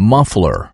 muffler.